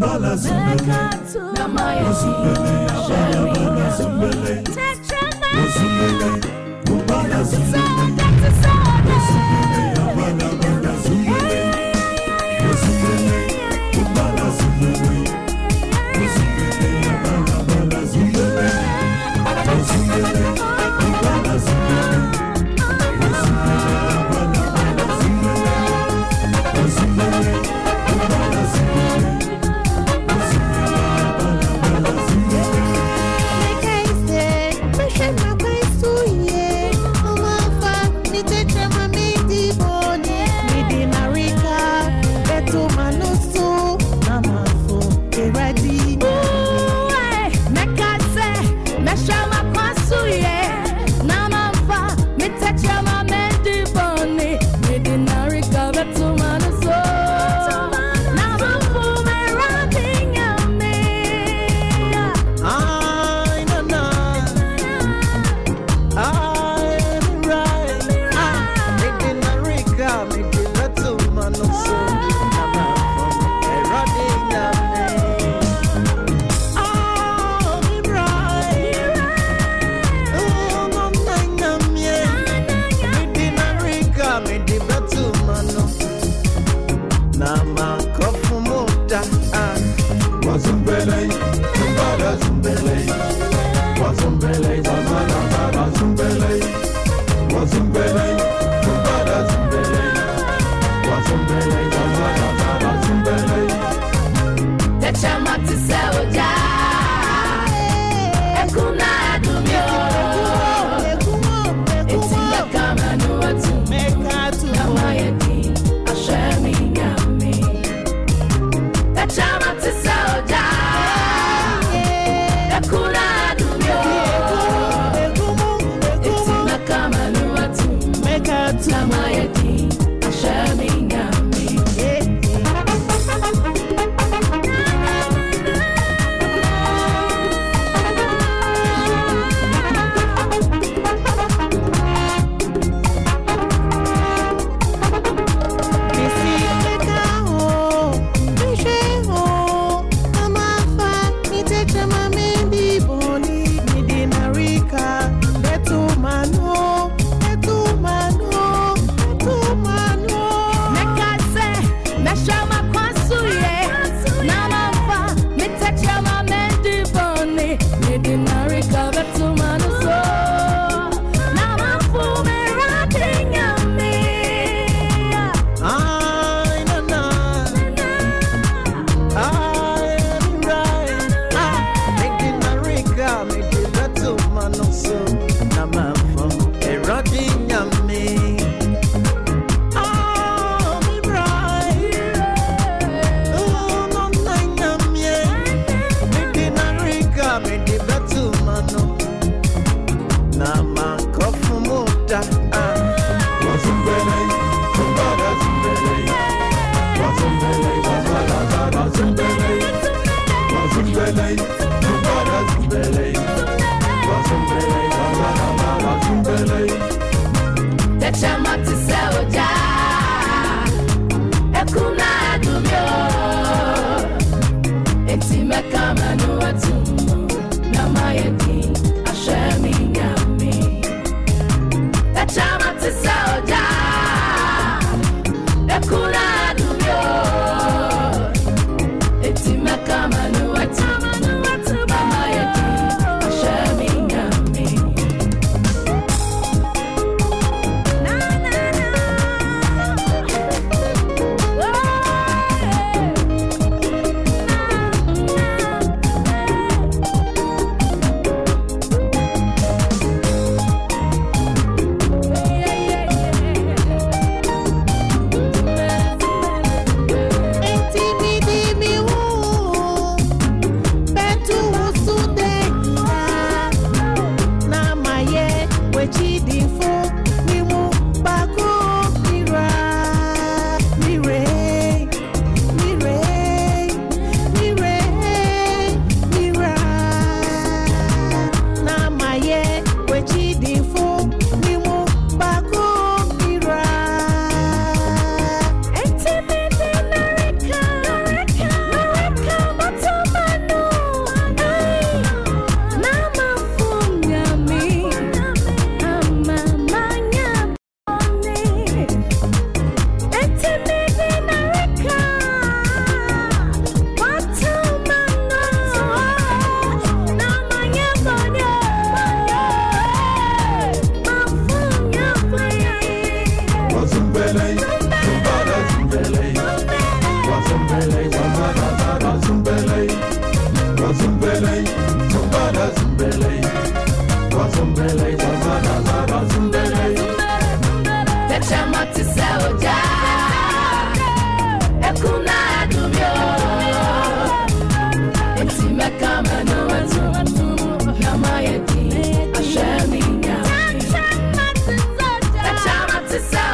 bala zumbele. Ozumbele yabala bala zumbele. Kubala zumbele. Zumbelei, Zumbara Zumbelei, Wa Zumbelei, to side.